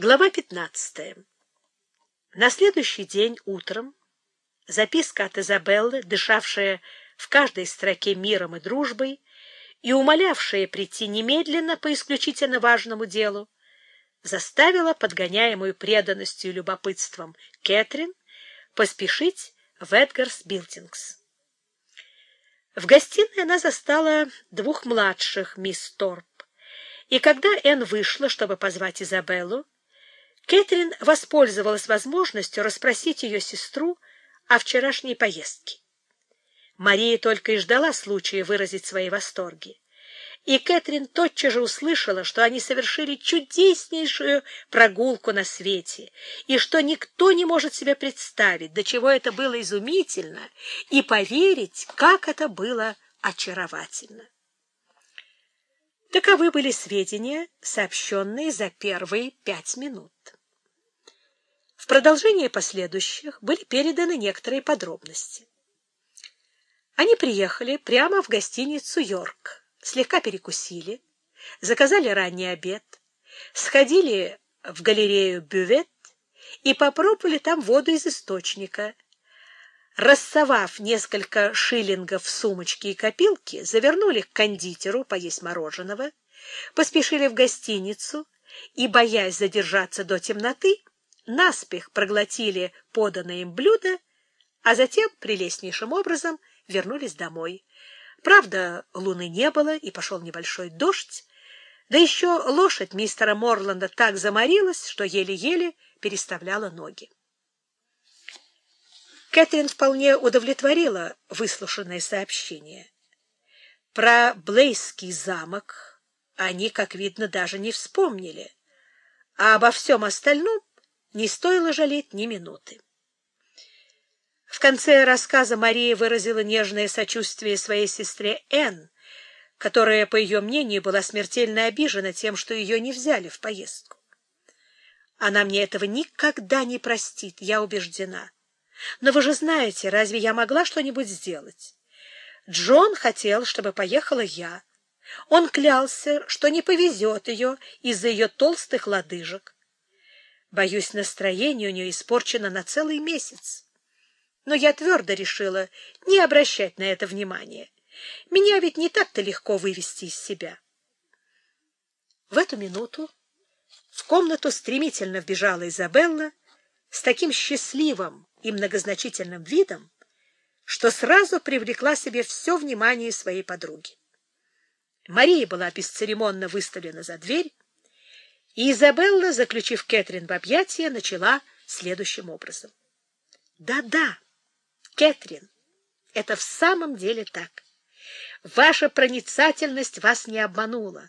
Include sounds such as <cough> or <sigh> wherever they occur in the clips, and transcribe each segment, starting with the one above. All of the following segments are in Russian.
Глава 15. На следующий день утром записка от Изабеллы, дышавшая в каждой строке миром и дружбой и умолявшая прийти немедленно по исключительно важному делу, заставила подгоняемую преданностью и любопытством Кэтрин поспешить в Эдгарс Билдингс. В гостиной она застала двух младших мисс Торп, и когда Энн вышла, чтобы позвать Изабеллу, Кэтрин воспользовалась возможностью расспросить ее сестру о вчерашней поездке. Мария только и ждала случая выразить свои восторги. И Кэтрин тотчас же услышала, что они совершили чудеснейшую прогулку на свете, и что никто не может себе представить, до чего это было изумительно, и поверить, как это было очаровательно. Таковы были сведения, сообщенные за первые пять минут. В продолжение последующих были переданы некоторые подробности. Они приехали прямо в гостиницу «Йорк», слегка перекусили, заказали ранний обед, сходили в галерею «Бювет» и попробовали там воду из источника. Рассовав несколько шиллингов в сумочки и копилки, завернули к кондитеру поесть мороженого, поспешили в гостиницу и, боясь задержаться до темноты, наспех проглотили поданное им блюдо, а затем прелестнейшим образом вернулись домой. Правда, луны не было, и пошел небольшой дождь, да еще лошадь мистера Морланда так заморилась, что еле-еле переставляла ноги. Кэтрин вполне удовлетворила выслушанное сообщение. Про Блейский замок они, как видно, даже не вспомнили, а обо всем остальном не стоило жалеть ни минуты. В конце рассказа Мария выразила нежное сочувствие своей сестре Энн, которая, по ее мнению, была смертельно обижена тем, что ее не взяли в поездку. Она мне этого никогда не простит, я убеждена. Но вы же знаете, разве я могла что-нибудь сделать? Джон хотел, чтобы поехала я. Он клялся, что не повезет ее из-за ее толстых лодыжек. Боюсь, настроение у нее испорчено на целый месяц. Но я твердо решила не обращать на это внимания. Меня ведь не так-то легко вывести из себя. В эту минуту в комнату стремительно вбежала Изабелла с таким счастливым и многозначительным видом, что сразу привлекла себе все внимание своей подруги. Мария была бесцеремонно выставлена за дверь, и Изабелла, заключив Кэтрин в объятия, начала следующим образом. «Да-да, Кэтрин, это в самом деле так. Ваша проницательность вас не обманула.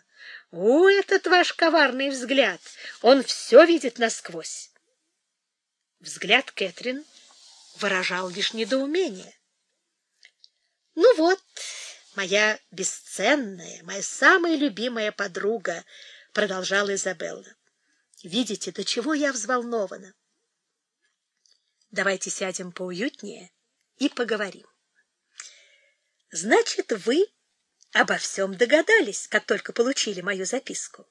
О, этот ваш коварный взгляд! Он все видит насквозь!» Взгляд Кэтрин выражал лишь недоумение. «Ну вот, моя бесценная, моя самая любимая подруга», — продолжала Изабелла. «Видите, до чего я взволнована? Давайте сядем поуютнее и поговорим. Значит, вы обо всем догадались, как только получили мою записку.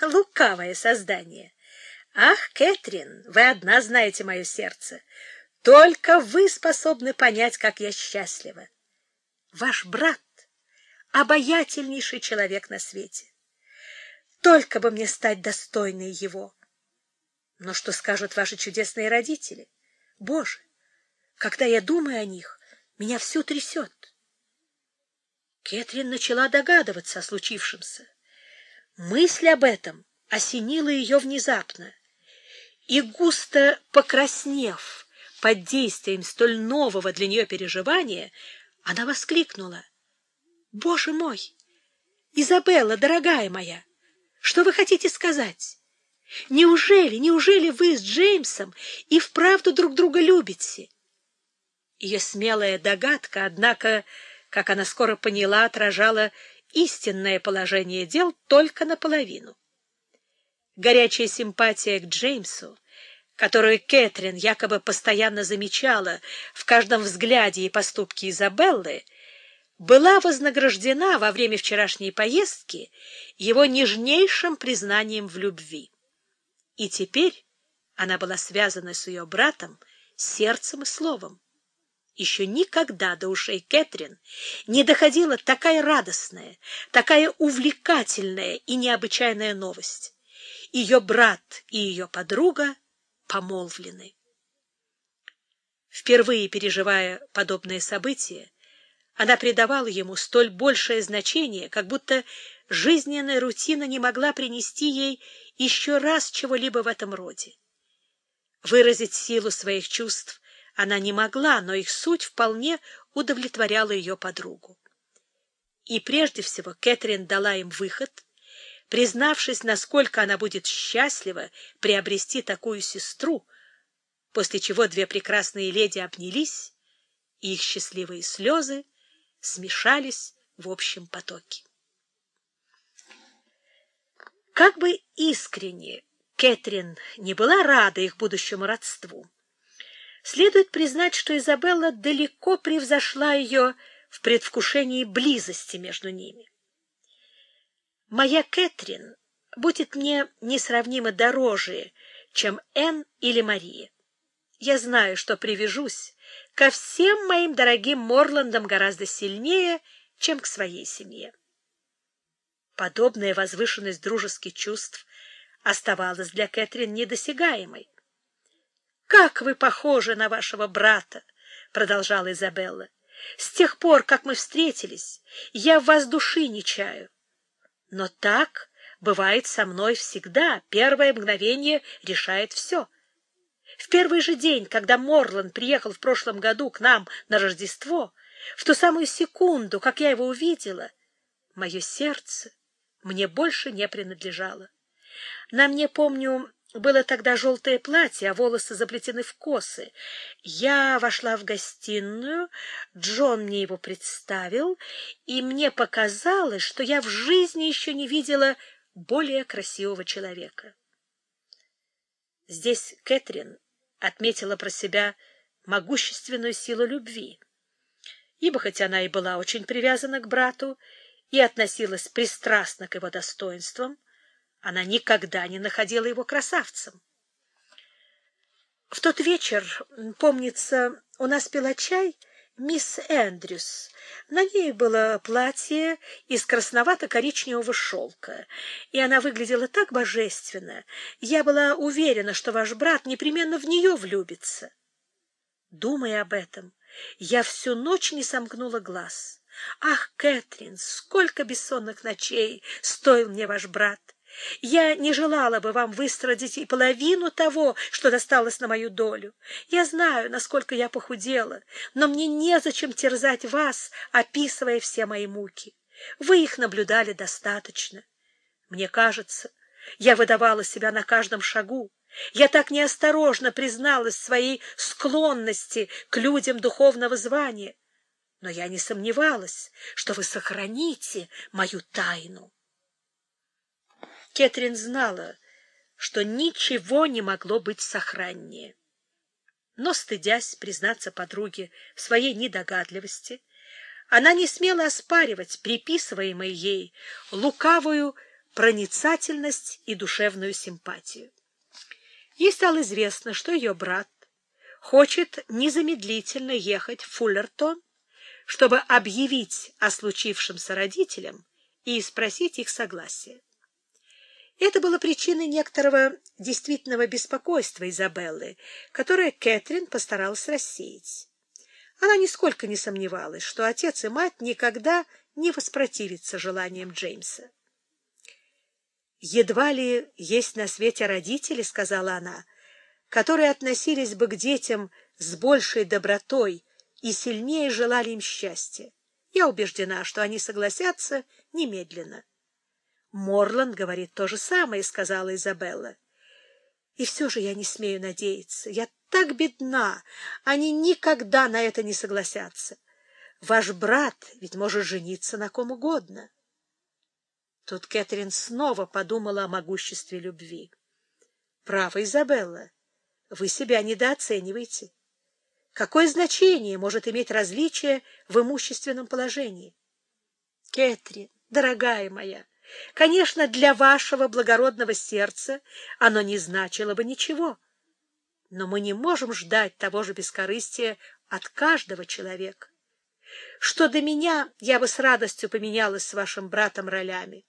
Лукавое создание. Ах, Кэтрин, вы одна знаете мое сердце. Только вы способны понять, как я счастлива. Ваш брат — обаятельнейший человек на свете. Только бы мне стать достойной его. Но что скажут ваши чудесные родители? Боже, когда я думаю о них, меня все трясет. Кэтрин начала догадываться о случившемся. Мысль об этом осенила ее внезапно, и, густо покраснев под действием столь нового для нее переживания, она воскликнула. — Боже мой! Изабелла, дорогая моя! Что вы хотите сказать? Неужели, неужели вы с Джеймсом и вправду друг друга любите? Ее смелая догадка, однако, как она скоро поняла, отражала истинное положение дел только наполовину. Горячая симпатия к Джеймсу, которую Кэтрин якобы постоянно замечала в каждом взгляде и поступке Изабеллы, была вознаграждена во время вчерашней поездки его нежнейшим признанием в любви. И теперь она была связана с ее братом сердцем и словом. Еще никогда до ушей Кэтрин не доходила такая радостная, такая увлекательная и необычайная новость. Ее брат и ее подруга помолвлены. Впервые переживая подобное событие, она придавала ему столь большее значение, как будто жизненная рутина не могла принести ей еще раз чего-либо в этом роде. Выразить силу своих чувств она не могла, но их суть вполне удовлетворяла ее подругу. И прежде всего Кэтрин дала им выход, признавшись, насколько она будет счастлива приобрести такую сестру, после чего две прекрасные леди обнялись, и их счастливые слезы смешались в общем потоке. Как бы искренне Кэтрин не была рада их будущему родству, Следует признать, что Изабелла далеко превзошла ее в предвкушении близости между ними. Моя Кэтрин будет мне несравнимо дороже, чем Энн или Мария. Я знаю, что привяжусь ко всем моим дорогим Морландам гораздо сильнее, чем к своей семье. Подобная возвышенность дружеских чувств оставалась для Кэтрин недосягаемой. Как вы похожи на вашего брата, продолжала Изабелла. С тех пор, как мы встретились, я в вас души не чаю. Но так бывает со мной всегда. Первое мгновение решает все. В первый же день, когда Морланд приехал в прошлом году к нам на Рождество, в ту самую секунду, как я его увидела, мое сердце мне больше не принадлежало. На мне, помню, было тогда желтое платье, а волосы заплетены в косы. Я вошла в гостиную, Джон мне его представил, и мне показалось, что я в жизни еще не видела более красивого человека. Здесь Кэтрин отметила про себя могущественную силу любви, ибо хоть она и была очень привязана к брату и относилась пристрастно к его достоинствам, она никогда не находила его красавцем. В тот вечер, помнится, у нас пила чай мисс Эндрюс. На ней было платье из красновато-коричневого шелка, и она выглядела так божественно. Я была уверена, что ваш брат непременно в нее влюбится. Думая об этом, я всю ночь не сомкнула глаз. Ах, Кэтрин, сколько бессонных ночей стоил мне ваш брат! Я не желала бы вам выстрадить и половину того, что досталось на мою долю. Я знаю, насколько я похудела, но мне незачем терзать вас, описывая все мои муки. Вы их наблюдали достаточно. Мне кажется, я выдавала себя на каждом шагу. Я так неосторожно призналась своей склонности к людям духовного звания. Но я не сомневалась, что вы сохраните мою тайну. Кэтрин знала, что ничего не могло быть сохраннее. Но, стыдясь признаться подруге в своей недогадливости, она не смела оспаривать приписываемой ей лукавую проницательность и душевную симпатию. Ей стало известно, что ее брат хочет незамедлительно ехать в Фуллертон, чтобы объявить о случившемся родителям и спросить их согласия. Это было причиной некоторого действительного беспокойства Изабеллы, которое Кэтрин постаралась рассеять. Она нисколько не сомневалась, что отец и мать никогда не воспротивятся желаниям Джеймса. «Едва ли есть на свете родители, — сказала она, — которые относились бы к детям с большей добротой и сильнее желали им счастья. Я убеждена, что они согласятся немедленно. Морланд говорит то же самое, сказала Изабелла. И все же я не смею надеяться. Я так бедна, они никогда на это не согласятся. Ваш брат ведь может жениться на ком угодно. Тут Кэтрин снова подумала о могуществе любви. Право, Изабелла, вы себя недооцениваете. Какое значение может иметь различие в имущественном положении? Кэтрин, дорогая моя, Конечно, для вашего благородного сердца оно не значило бы ничего. Но мы не можем ждать того же бескорыстия от каждого человека. Что до меня, я бы с радостью поменялась с вашим братом ролями.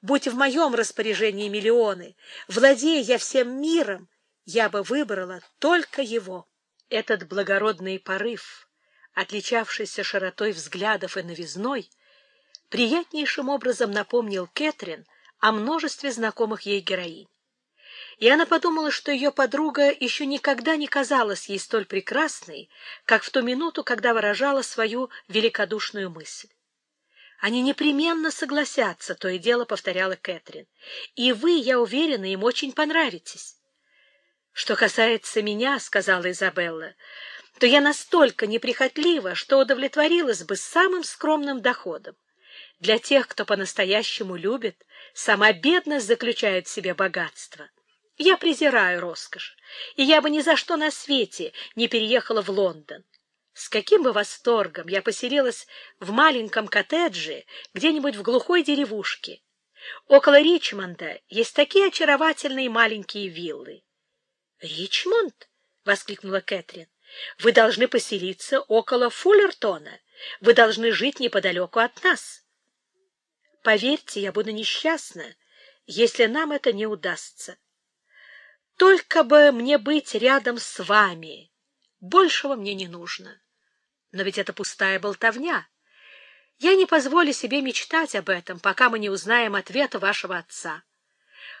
Будь в моем распоряжении миллионы, владея я всем миром, я бы выбрала только его. Этот благородный порыв, отличавшийся широтой взглядов и новизной, приятнейшим образом напомнил Кэтрин о множестве знакомых ей героинь. И она подумала, что ее подруга еще никогда не казалась ей столь прекрасной, как в ту минуту, когда выражала свою великодушную мысль. Они непременно согласятся, то и дело повторяла Кэтрин. И вы, я уверена, им очень понравитесь. Что касается меня, сказала Изабелла, то я настолько неприхотлива, что удовлетворилась бы самым скромным доходом. Для тех, кто по-настоящему любит, сама бедность заключает в себе богатство. Я презираю роскошь, и я бы ни за что на свете не переехала в Лондон. С каким бы восторгом я поселилась в маленьком коттедже где-нибудь в глухой деревушке. Около Ричмонда есть такие очаровательные маленькие виллы. «Ричмонд?» — воскликнула Кэтрин. «Вы должны поселиться около Фуллертона. Вы должны жить неподалеку от нас». Поверьте, я буду несчастна, если нам это не удастся. Только бы мне быть рядом с вами. Большего мне не нужно. Но ведь это пустая болтовня. Я не позволю себе мечтать об этом, пока мы не узнаем ответа вашего отца.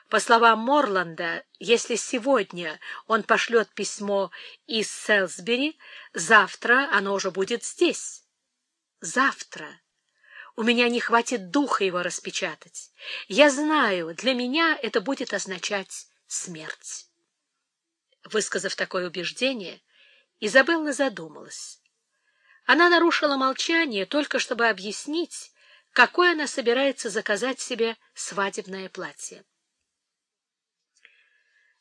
По словам Морланда, если сегодня он пошлет письмо из Селсбери, завтра оно уже будет здесь. Завтра. У меня не хватит духа его распечатать. Я знаю, для меня это будет означать смерть. Высказав такое убеждение, Изабелла задумалась. Она нарушила молчание только чтобы объяснить, какое она собирается заказать себе свадебное платье.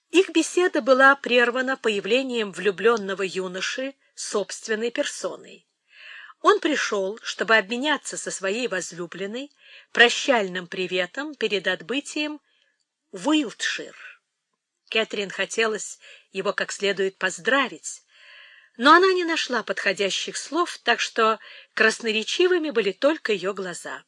Их беседа была прервана появлением влюбленного юноши собственной персоной. Он пришел, чтобы обменяться со своей возлюбленной прощальным приветом перед отбытием в Уилтшир. Кэтрин хотелось его как следует поздравить, но она не нашла подходящих слов, так что красноречивыми были только ее глаза.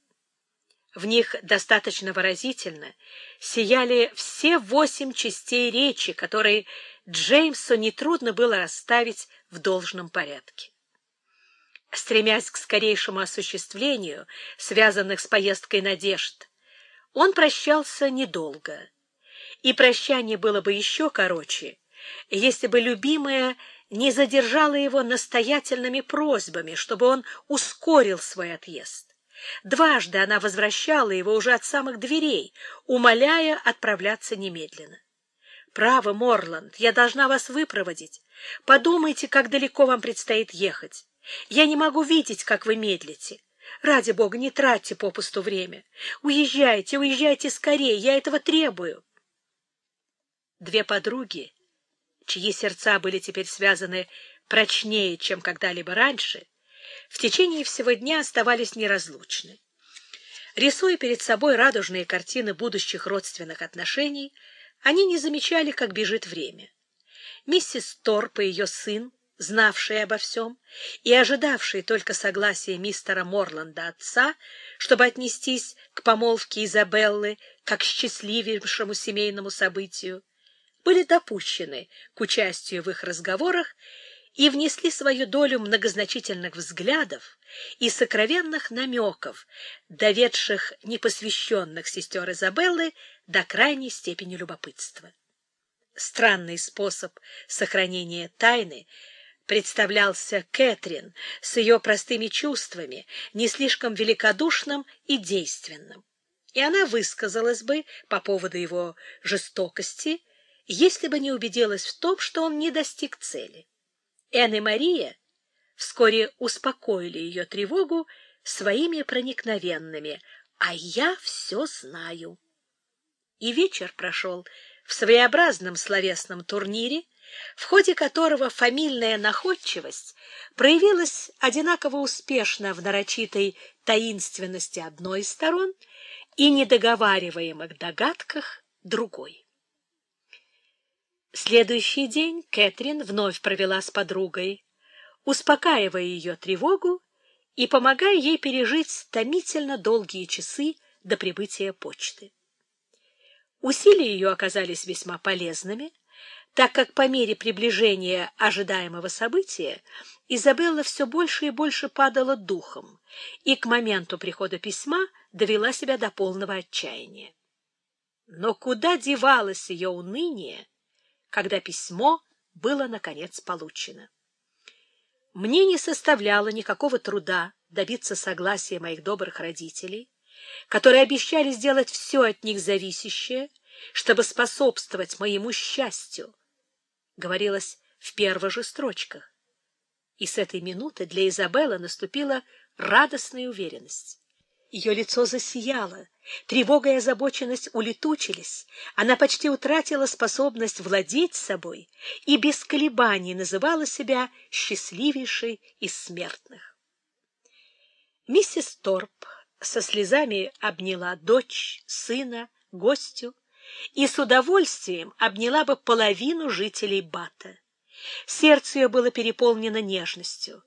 В них достаточно выразительно сияли все восемь частей речи, которые Джеймсу нетрудно было расставить в должном порядке стремясь к скорейшему осуществлению связанных с поездкой надежд, он прощался недолго. И прощание было бы еще короче, если бы любимая не задержала его настоятельными просьбами, чтобы он ускорил свой отъезд. Дважды она возвращала его уже от самых дверей, умоляя отправляться немедленно. «Право, Морланд, я должна вас выпроводить. Подумайте, как далеко вам предстоит ехать. Я не могу видеть, как вы медлите. Ради бога, не тратьте попусту время. Уезжайте, уезжайте скорее, я этого требую. Две подруги, чьи сердца были теперь связаны прочнее, чем когда-либо раньше, в течение всего дня оставались неразлучны. Рисуя перед собой радужные картины будущих родственных отношений, они не замечали, как бежит время. Миссис Торп и ее сын знавший обо всем и ожидавший только согласия мистера Морланда отца, чтобы отнестись к помолвке Изабеллы как к счастливейшему семейному событию, были допущены к участию в их разговорах и внесли свою долю многозначительных взглядов и сокровенных намеков, доведших непосвященных сестер Изабеллы до крайней степени любопытства. Странный способ сохранения тайны — представлялся Кэтрин с ее простыми чувствами, не слишком великодушным и действенным. И она высказалась бы по поводу его жестокости, если бы не убедилась в том, что он не достиг цели. Энн и Мария вскоре успокоили ее тревогу своими проникновенными «А я все знаю». И вечер прошел в своеобразном словесном турнире, в ходе которого фамильная находчивость проявилась одинаково успешно в нарочитой таинственности одной из сторон и недоговариваемых догадках другой. Следующий день Кэтрин вновь провела с подругой, успокаивая ее тревогу и помогая ей пережить томительно долгие часы до прибытия почты. Усилия ее оказались весьма полезными, так как по мере приближения ожидаемого события Изабелла все больше и больше падала духом и к моменту прихода письма довела себя до полного отчаяния. Но куда девалось ее уныние, когда письмо было, наконец, получено? Мне не составляло никакого труда добиться согласия моих добрых родителей, которые обещали сделать все от них зависящее, чтобы способствовать моему счастью, говорилось в первых же строчках. И с этой минуты для Изабеллы наступила радостная уверенность. Ее лицо засияло, тревога и озабоченность улетучились, она почти утратила способность владеть собой и без колебаний называла себя счастливейшей из смертных. Миссис Торп со слезами обняла дочь, сына, гостю и с удовольствием обняла бы половину жителей Бата. Сердце ее было переполнено нежностью.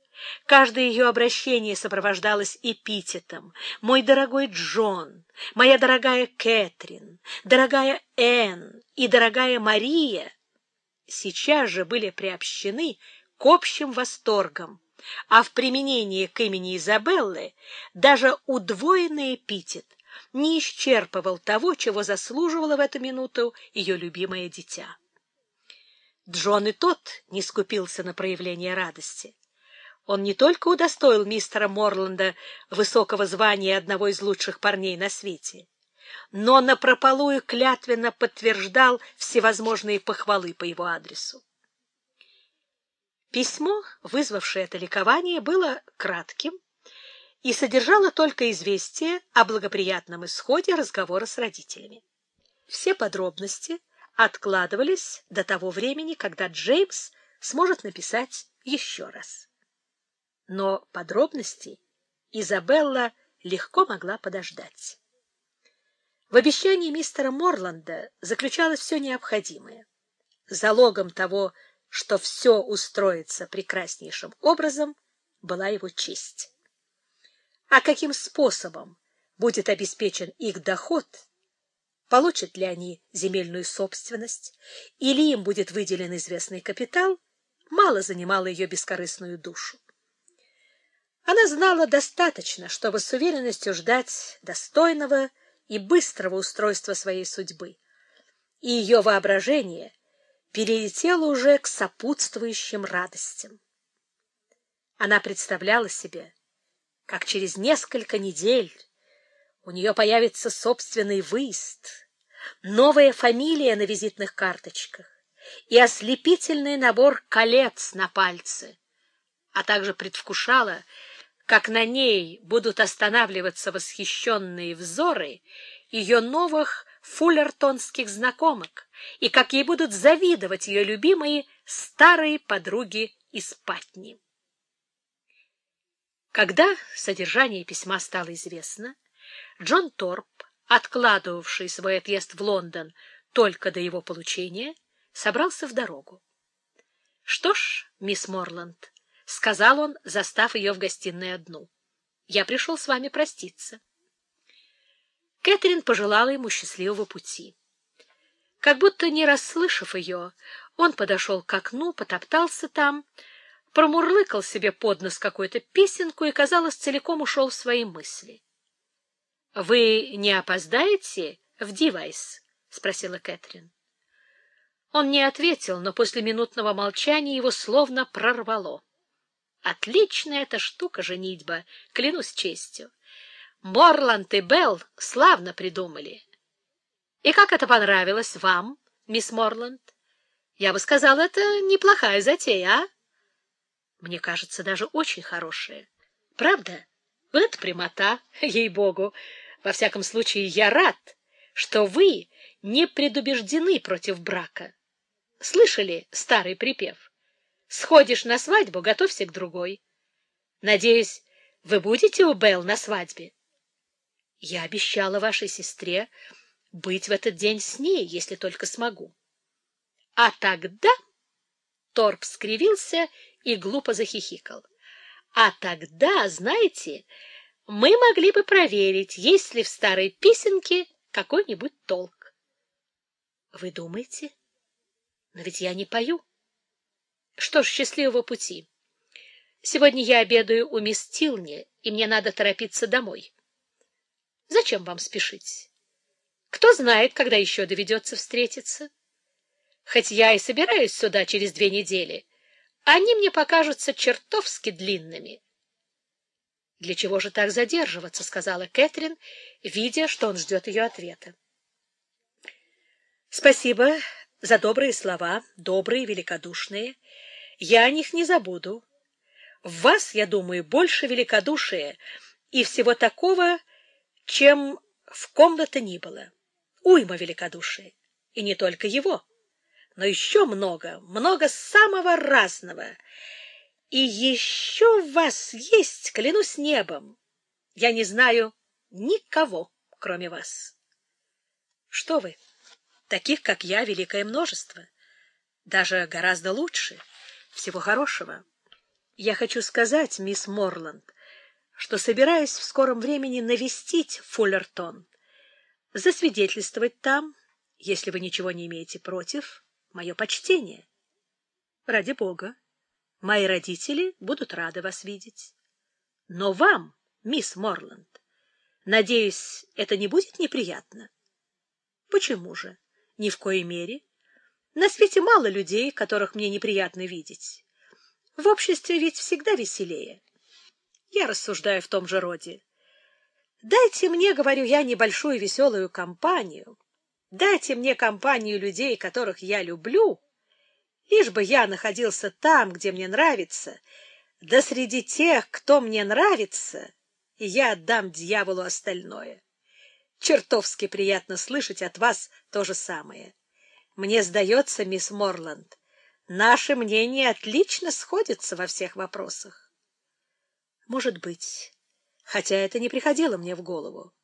Каждое ее обращение сопровождалось эпитетом. «Мой дорогой Джон», «Моя дорогая Кэтрин», «Дорогая Энн» и «Дорогая Мария» сейчас же были приобщены к общим восторгам, а в применении к имени Изабеллы даже удвоенный эпитет не исчерпывал того, чего заслуживало в эту минуту ее любимое дитя. Джон и тот не скупился на проявление радости. Он не только удостоил мистера Морланда высокого звания одного из лучших парней на свете, но напропалую клятвенно подтверждал всевозможные похвалы по его адресу. Письмо, вызвавшее это ликование, было кратким и содержало только известие о благоприятном исходе разговора с родителями. Все подробности откладывались до того времени, когда Джеймс сможет написать еще раз. Но подробности Изабелла легко могла подождать. В обещании мистера Морланда заключалось все необходимое. Залогом того, что все устроится прекраснейшим образом, была его честь. А каким способом будет обеспечен их доход, получат ли они земельную собственность, или им будет выделен известный капитал, мало занимало ее бескорыстную душу. Она знала достаточно, чтобы с уверенностью ждать достойного и быстрого устройства своей судьбы, и ее воображение перелетело уже к сопутствующим радостям. Она представляла себе, как через несколько недель у нее появится собственный выезд, новая фамилия на визитных карточках и ослепительный набор колец на пальце, а также предвкушала, как на ней будут останавливаться восхищенные взоры ее новых фуллертонских знакомок, и как ей будут завидовать ее любимые старые подруги из Патни. Когда содержание письма стало известно, Джон Торп, откладывавший свой отъезд в Лондон только до его получения, собрался в дорогу. — Что ж, мисс Морланд, — сказал он, застав ее в гостиной одну, — я пришел с вами проститься. Кэтрин пожелала ему счастливого пути. Как будто не расслышав ее, он подошел к окну, потоптался там, промурлыкал себе под нос какую-то песенку и, казалось, целиком ушел в свои мысли. — Вы не опоздаете в Дивайс? — спросила Кэтрин. Он не ответил, но после минутного молчания его словно прорвало. Отличная эта штука женитьба, клянусь честью. Морланд и Белл славно придумали. И как это понравилось вам, мисс Морланд? Я бы сказала, это неплохая затея, а? Мне кажется, даже очень хорошие. Правда? Вот это прямота, <laughs> ей-богу. Во всяком случае, я рад, что вы не предубеждены против брака. Слышали старый припев? Сходишь на свадьбу, готовься к другой. Надеюсь, вы будете у Белл на свадьбе? Я обещала вашей сестре быть в этот день с ней, если только смогу. А тогда Торп скривился и глупо захихикал. А тогда, знаете, мы могли бы проверить, есть ли в старой песенке какой-нибудь толк. Вы думаете? Но ведь я не пою. Что ж, счастливого пути. Сегодня я обедаю у мисс Тилни, и мне надо торопиться домой. Зачем вам спешить? Кто знает, когда еще доведется встретиться? Хоть я и собираюсь сюда через две недели, они мне покажутся чертовски длинными. — Для чего же так задерживаться? — сказала Кэтрин, видя, что он ждет ее ответа. — Спасибо за добрые слова, добрые, великодушные. Я о них не забуду. В вас, я думаю, больше великодушия и всего такого, чем в ком бы то ни было. Уйма великодушия. И не только его, но еще много, много самого разного. И еще в вас есть, клянусь небом, я не знаю никого, кроме вас. Что вы? Таких, как я, великое множество. Даже гораздо лучше. Всего хорошего. Я хочу сказать, мисс Морланд, что собираюсь в скором времени навестить Фуллертон, засвидетельствовать там, если вы ничего не имеете против, мое почтение. Ради бога, мои родители будут рады вас видеть. Но вам, мисс Морланд, надеюсь, это не будет неприятно? Почему же? Ни в коей мере. На свете мало людей, которых мне неприятно видеть. В обществе ведь всегда веселее. Я рассуждаю в том же роде. Дайте мне, говорю я, небольшую веселую компанию. Дайте мне компанию людей, которых я люблю, лишь бы я находился там, где мне нравится, да среди тех, кто мне нравится, и я отдам дьяволу остальное. Чертовски приятно слышать от вас то же самое. Мне сдается, мисс Морланд, наши мнения отлично сходятся во всех вопросах. Может быть, хотя это не приходило мне в голову.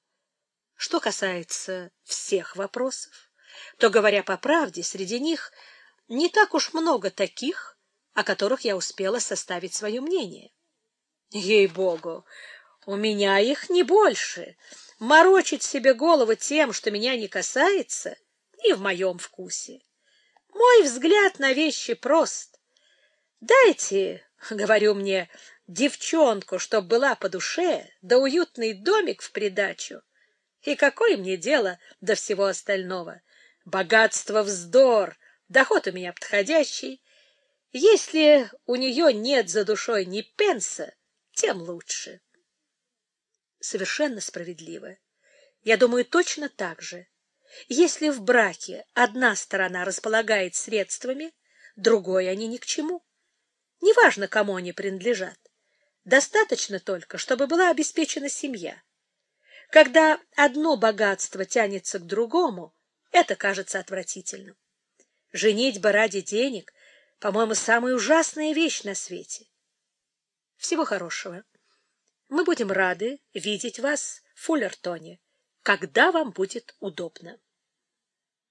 Что касается всех вопросов, то, говоря по правде, среди них не так уж много таких, о которых я успела составить свое мнение. Ей-богу, у меня их не больше. Морочить себе голову тем, что меня не касается, не в моем вкусе. Мой взгляд на вещи прост. Дайте, <laughs> говорю мне, девчонку, чтоб была по душе, да уютный домик в придачу. И какое мне дело до всего остального? Богатство — вздор, доход у меня подходящий. Если у нее нет за душой ни пенса, тем лучше совершенно справедливо. Я думаю точно так же. Если в браке одна сторона располагает средствами, другой они ни к чему. Неважно, кому они принадлежат. Достаточно только, чтобы была обеспечена семья. Когда одно богатство тянется к другому, это кажется отвратительным. Женитьба ради денег, по-моему, самая ужасная вещь на свете. Всего хорошего. Мы будем рады видеть вас в Фуллертоне, когда вам будет удобно.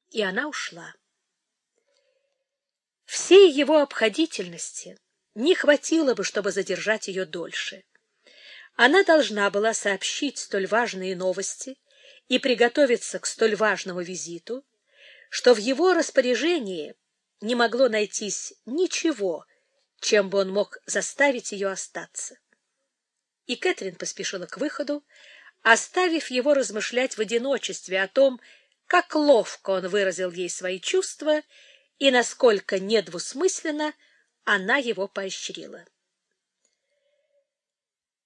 И она ушла. Всей его обходительности не хватило бы, чтобы задержать ее дольше. Она должна была сообщить столь важные новости и приготовиться к столь важному визиту, что в его распоряжении не могло найтись ничего, чем бы он мог заставить ее остаться и Кэтрин поспешила к выходу, оставив его размышлять в одиночестве о том, как ловко он выразил ей свои чувства и насколько недвусмысленно она его поощрила.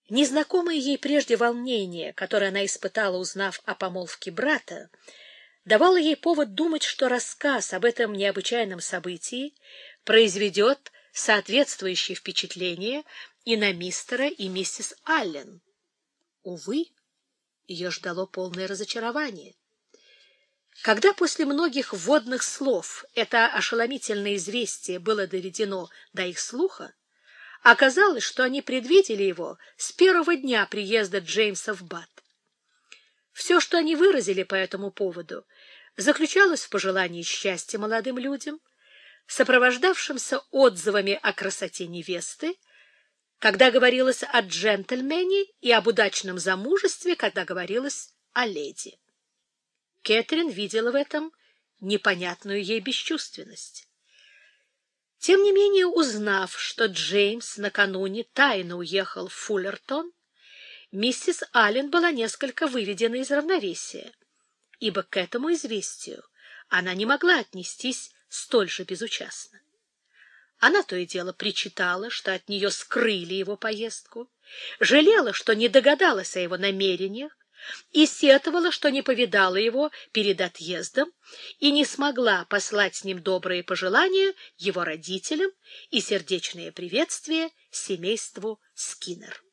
Незнакомое ей прежде волнение, которое она испытала, узнав о помолвке брата, давало ей повод думать, что рассказ об этом необычайном событии произведет соответствующее впечатление и на мистера и миссис Аллен. Увы, ее ждало полное разочарование. Когда после многих вводных слов это ошеломительное известие было доведено до их слуха, оказалось, что они предвидели его с первого дня приезда Джеймса в Бат. Все, что они выразили по этому поводу, заключалось в пожелании счастья молодым людям, сопровождавшимся отзывами о красоте невесты, когда говорилось о джентльмене, и об удачном замужестве, когда говорилось о леди. Кэтрин видела в этом непонятную ей бесчувственность. Тем не менее, узнав, что Джеймс накануне тайно уехал в Фуллертон, миссис Аллен была несколько выведена из равновесия, ибо к этому известию она не могла отнестись столь же безучастно. Она то и дело причитала, что от нее скрыли его поездку, жалела, что не догадалась о его намерениях, и сетовала, что не повидала его перед отъездом и не смогла послать с ним добрые пожелания его родителям и сердечные приветствия семейству Скиннер.